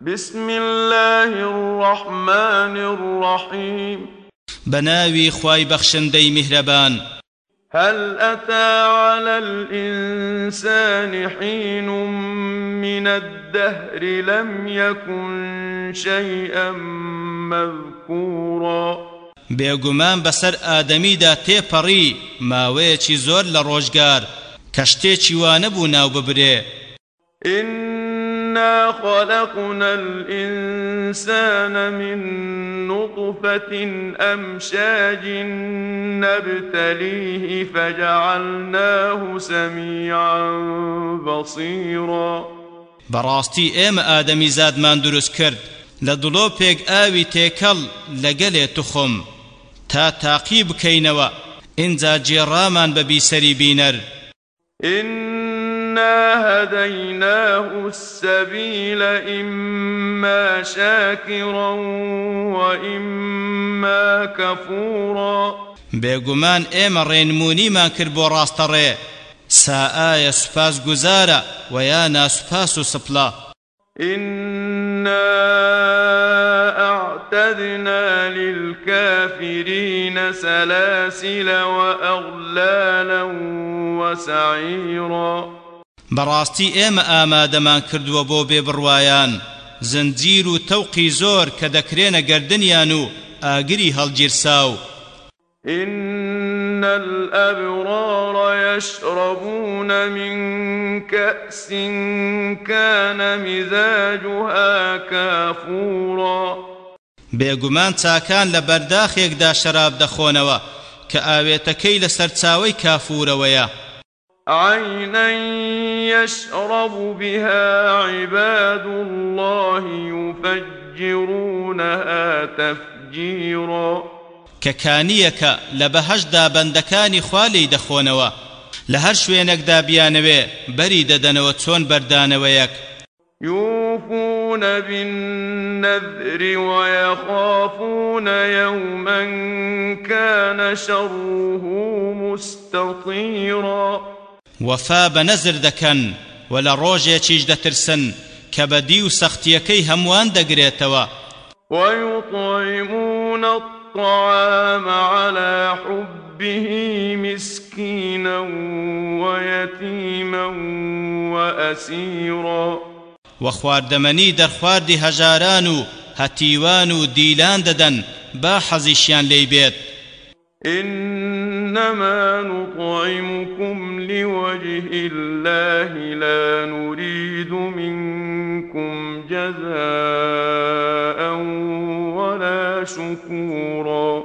بسم الله الرحمن الرحيم. بناوي خواي بخشندي مهربان هل أتى على الإنسان حين من الدهر لم يكن شيئا مذكورا؟ بێگومان بەسەر ئادەمیدا تێپەڕی ماوەیەکی زۆر لە ڕۆژگار. کە شتێکی وانە بوو ناو ببرێ. إنا خلقنا الإنسان من نطفة أمشاج نبتليه فجعلناه سميعا بصيرا. بەڕاستی ئێمە ئادەمی زادمان دروست کرد. لە دڵۆپێک ئاوی تێکەڵ لەگەلێ تخم. تا تاقی بکەینەوە. ئینجا جێڕامان بە بیسەری بینەر. إنا هديناه السبيل إما شاكرا وإما كفورا. بێگومان ئێمە ڕێنمونیمان کرد بۆ ڕاستەڕێ. سا ئایە سوپاس گوزارە و یا ناسوپاس و سپڵە إنا أعتدنا للكافرين سلاسل وأغلالا وسعيرا. بەڕاستی ئێمە ئامادەمان کردووە بۆ بێبڕوایان زنجیر و تەوقی زۆر کە دەکرێنە گردنیان و ئاگری هەڵگیرساو إن الأبرار يشربون من كأس كان مزاجها كافورا. بێگومان چاکان لە بەرداخێکدا شەراب دەخۆنەوە کە ئاوێتەکەی لەسەر چاوەی کافورەوەیە. عينا يشرب بها عباد الله يفجرونها تفجيرا. بەهەشدا بەندەکانی خوالی دەخۆنەوە لە هەر شوێنێکدا بیانەوێ بەری دەدەنەوە چۆن بەردانەوەیەک يوفون بالنذر ويخافون يوما كان شره مستطيرا وفا بەنەزر دەکەن و لە ڕۆژێکیش دەترسن کە بەدی و سەختیەکەی هەمووان دەگرێتەوە. ويطعمون الطعام على حبه مسكينا ويتيما وأسيرا. و خواردەمەنی دەرخواردی هەژاران و هەتیوان و دیلان دەدەن با حەزیشیان لێی بێت. إنما نطعمكم لوجه الله لا نريد منكم جزاء ولا شكورا.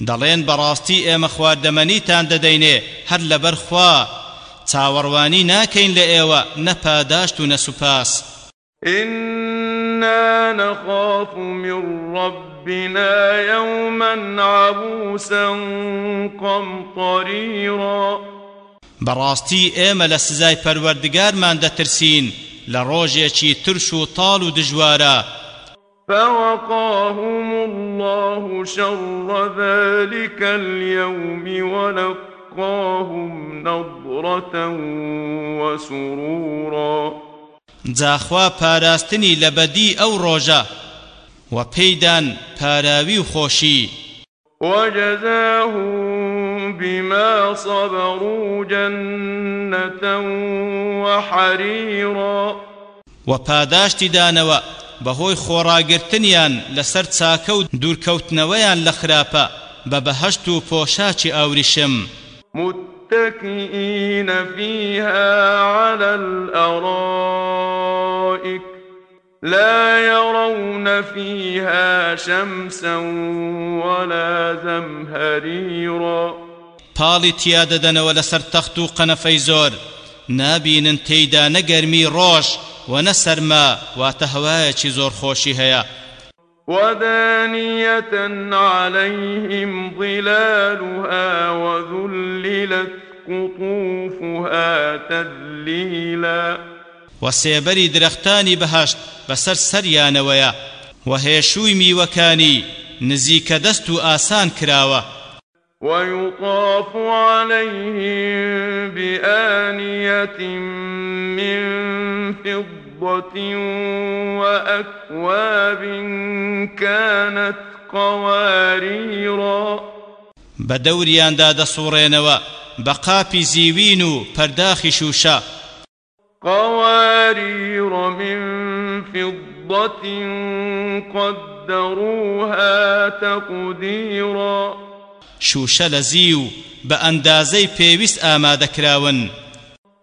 دەڵێن بەڕاستی ئێمە خواردەمەنیتان دەدەینێ هەر لەبەر خوا. چاوەڕوانی ناکەین لە ئێوە نەپاداشت و نەسوپاس. إنا نخاف من ربنا يوما عبوسا قمطريرا. بەڕاستی ئێمە لە سزای پەروەردگارمان دەترسین لە ڕۆژێکی ترش و تاڵ و دژوارە فوقاهم الله شر ذلك اليوم ولقاهم نضرة وسرورا. جاخوا پاراستنی لە بەدی ئەو ڕۆژە و پێیدان پاراوی و خۆشی. وجزاهم بما صبروا جنة وحريرا. و پاداشتی دانەوە بەهۆی خۆڕاگرتنیان لەسەر چاکە و دوورکەوتنەوەیان لە خراپە بە بەهەشت و پۆشاچی ئاوریشم. متكئين فيها على الأرائك لا يرون فيها شمسا ولا زمهريرا. پاڵی تیا دەدەنەوە لەسەر تەخت و قەنەفەی زۆر نابینن تێیدا نەگەرمی ڕۆژ و نەسەرما واتە هەوایەکی زۆر خۆشی هەیە. ودانية عليهم ظلالها وذللت قطوفها تذليلا و سێبەری درەختانی بەهشت بەسەر سەریانەوەیە و هێشووی میوەکانی نزیکە دەست و ئاسان کراوە. ويطاف عليهم بآنية من فضة وأكواب كانت قواريرا بدورياندا دەسوڕێنەوە. بە قاپی زیوین و پەرداخی شوشە قوارير من فضة قدروها تقديرا. شوشە لە زی و بە ئەندازەی پێویست ئامادەکراون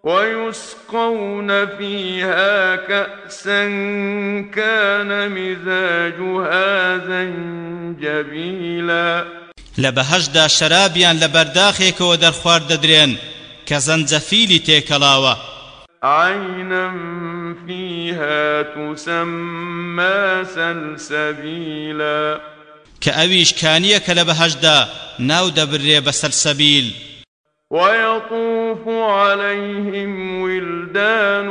ويسقون فيها كأسا كان مزاجها زنجبيلا. لە بەهەشدا شەرابیان لە بەرداخێکەوە دەرخوارد دەدرێن کە زەنجەفیلی تێکەڵاوە. فيها تسمى سلسبيلا. کە ئەویش کانیە کە لە بەهەشدا ناو دەبرێ بە سەلسەبیل ويطوف عليهم ولدان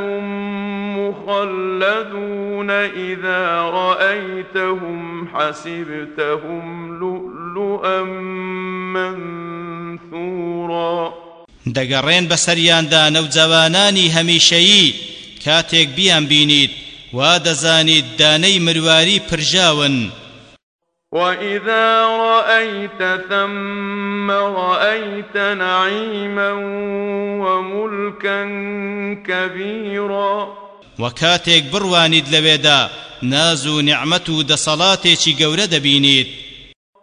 مخلدون إذا رأيتهم حسبتهم أَمَّنْ ثُورًا. دەگەڕێن بە سەریاندا نەوجەوانانی هەمیشەیی کاتێک بیان بینیت وا دەزانیت دانەی مرواری پرژاون. وإذا رأيت ثم رأيت نعيما وملكا كبيرا. وكاتك بروانيد لبيدا ناز نعمة دصلاتك قورة بينيت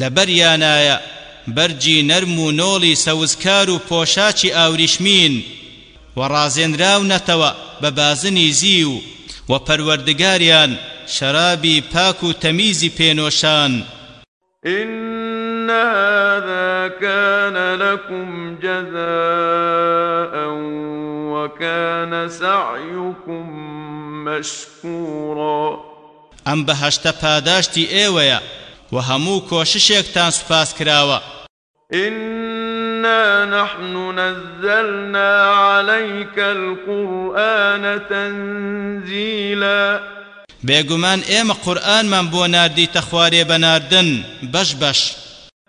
لەبەریانایە بەرجی نەرم و نۆڵی سەوزکار و پۆشاچی ئاوریشمین. و ڕازێنراونەتەوە بە بازنی زی و و پەروەردگاریان شەرابی پاک و تەمیزی پێنۆشان. إن هذا كان لكم جزاء وكان سعيكم مشكورا. ئەم بەهەشتە پاداشتی ئێوەیە و هەموو کۆششێکتان سوپاس کراوە. إنا نحن نزلنا عليك القرآن تنزيلا. بێگومان ئێمە قورئانمان بۆ ناردیتە خوارێ بەناردن بەش بەش.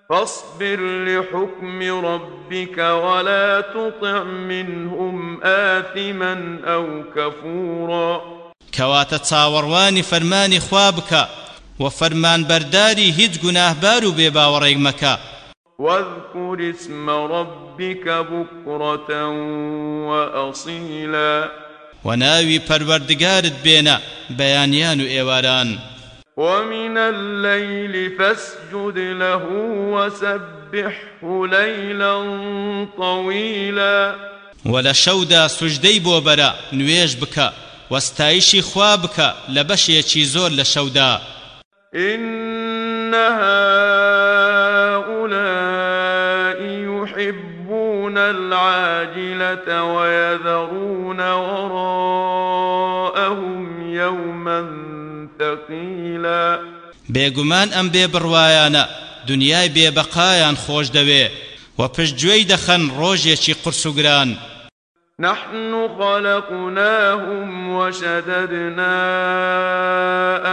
فاصبر لحكم ربك ولا تطع منهم آثما أو كفورا. کەواتە چاوەڕوانی فەرمانی خوا بکە و فەرمان بەرداری هیچ گوناهبار و بێباوەڕێک مەکە. واذكر اسم ربك بكرة وأصيلا. و ناوی پەروەردگارت بێنە بەیانیان و ئێواران. ومن الليل فاسجد له وسبحه ليلا طويلا. و لە شەودا سوژدەی بۆ بەرە نوێژ بکە وەستایشی خوا بکە إن هؤلاء يحبون العاجلة ويذرون وراءهم يوما ثقيلا. بێگومان ئەم بێ بڕوایانە دنیای بێبەقایان خۆش دەوێ و پشتگوێی دەخەن ڕۆژێکی قرس و گران. نحن خلقناهم وشددنا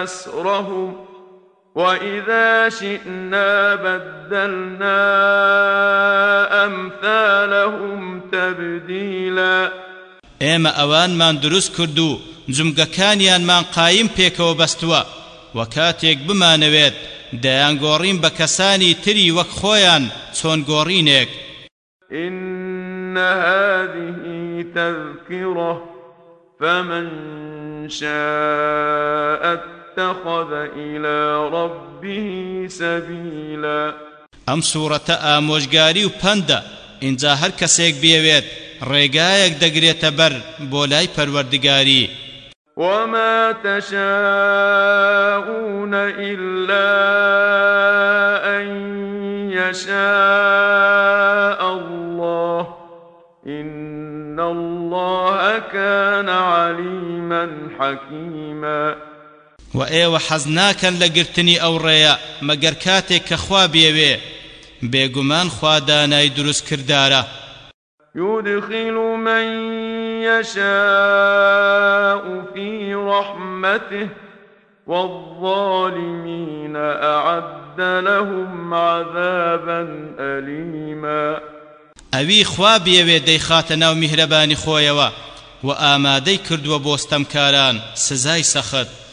أسرهم وإذا شئنا بدلنا أمثالهم تبديلا ئێمە ئەوانمان دروست کرد و جمگەکانیانمان قایم پێکەوە بەستووە. و کاتێک بمانەوێت دەیانگۆڕین بە کەسانی تری وەک خۆیان چۆن گۆڕینێک. إن هذه تذكرة فمن شاء اتخذ إلى ربه سبيلا. ئەم سوورەتە ئامۆژگاری و پەندە ئینجا هەر کەسێک بێوێت ڕێگایەک دەگرێتە بەر بۆ لای پەروەردگاری. وما تشاءون إلا أن يشاء الله إن الله كان عليما حكيما. و ئێوە حەز ناکەن لە گرتنی ئەو ڕێیە مەگەر کاتێک کە خوا بێوێ بێگومان خوا دانای دروست کردارە. يدخل من يشاء في رحمته والظالمين أعد لهم عذابا أليما. ئەوی خوا بێوێ دەیخاتە ناو میهرەبانی خۆیەوە و ئامادەی کردووە بۆستەمکاران سزای سەخت.